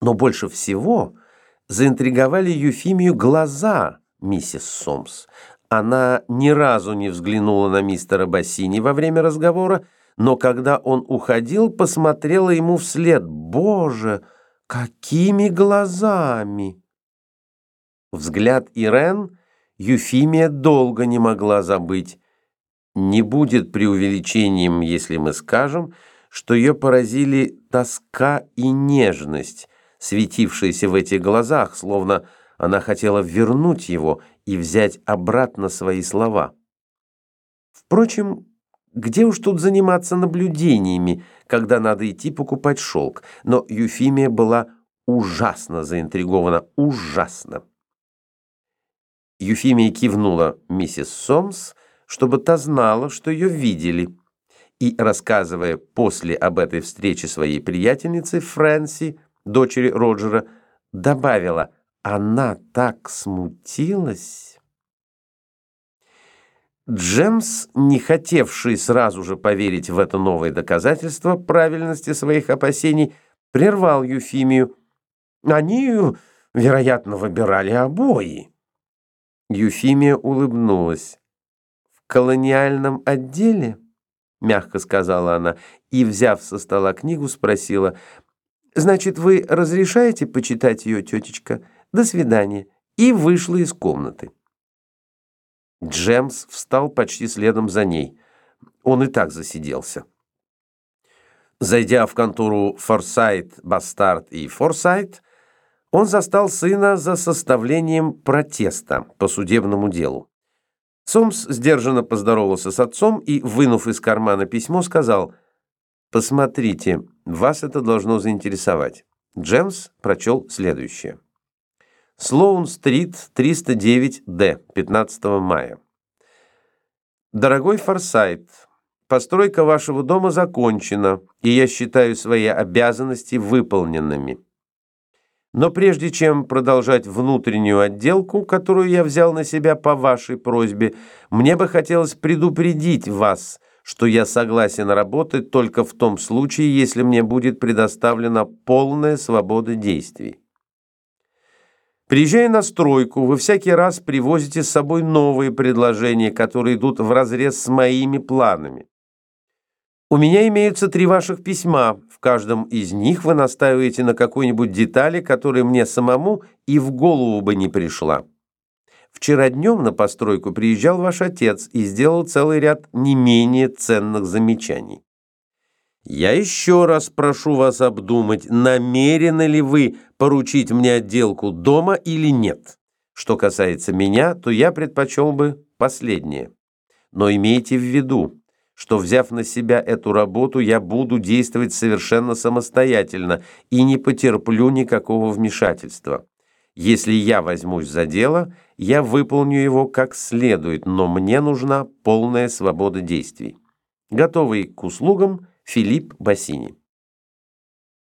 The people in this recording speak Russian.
Но больше всего заинтриговали Юфимию глаза миссис Сомс. Она ни разу не взглянула на мистера Бассини во время разговора, но когда он уходил, посмотрела ему вслед. «Боже, какими глазами!» Взгляд Ирен Юфимия долго не могла забыть. Не будет преувеличением, если мы скажем, что ее поразили тоска и нежность, светившиеся в этих глазах, словно она хотела вернуть его и взять обратно свои слова. Впрочем, где уж тут заниматься наблюдениями, когда надо идти покупать шелк? Но Юфимия была ужасно заинтригована, ужасно. Юфимия кивнула миссис Сомс, чтобы та знала, что ее видели, и, рассказывая после об этой встрече своей приятельнице Фрэнси, дочери Роджера, добавила, она так смутилась. Джемс, не хотевший сразу же поверить в это новое доказательство правильности своих опасений, прервал Юфимию. Они, вероятно, выбирали обои. Юфимия улыбнулась колониальном отделе?» — мягко сказала она, и, взяв со стола книгу, спросила, «Значит, вы разрешаете почитать ее, тетечка? До свидания». И вышла из комнаты. Джемс встал почти следом за ней. Он и так засиделся. Зайдя в контору Форсайт, Бастард и Форсайт, он застал сына за составлением протеста по судебному делу. Сомс сдержанно поздоровался с отцом и, вынув из кармана письмо, сказал «Посмотрите, вас это должно заинтересовать». Джемс прочел следующее. Слоун-стрит, 309-Д, 15 мая. Дорогой Форсайт, постройка вашего дома закончена, и я считаю свои обязанности выполненными. Но прежде чем продолжать внутреннюю отделку, которую я взял на себя по вашей просьбе, мне бы хотелось предупредить вас, что я согласен работать только в том случае, если мне будет предоставлена полная свобода действий. Приезжая на стройку, вы всякий раз привозите с собой новые предложения, которые идут вразрез с моими планами. У меня имеются три ваших письма. В каждом из них вы настаиваете на какой-нибудь детали, которая мне самому и в голову бы не пришла. Вчера днем на постройку приезжал ваш отец и сделал целый ряд не менее ценных замечаний. Я еще раз прошу вас обдумать, намерены ли вы поручить мне отделку дома или нет. Что касается меня, то я предпочел бы последнее. Но имейте в виду, что, взяв на себя эту работу, я буду действовать совершенно самостоятельно и не потерплю никакого вмешательства. Если я возьмусь за дело, я выполню его как следует, но мне нужна полная свобода действий. Готовый к услугам Филипп Бассини.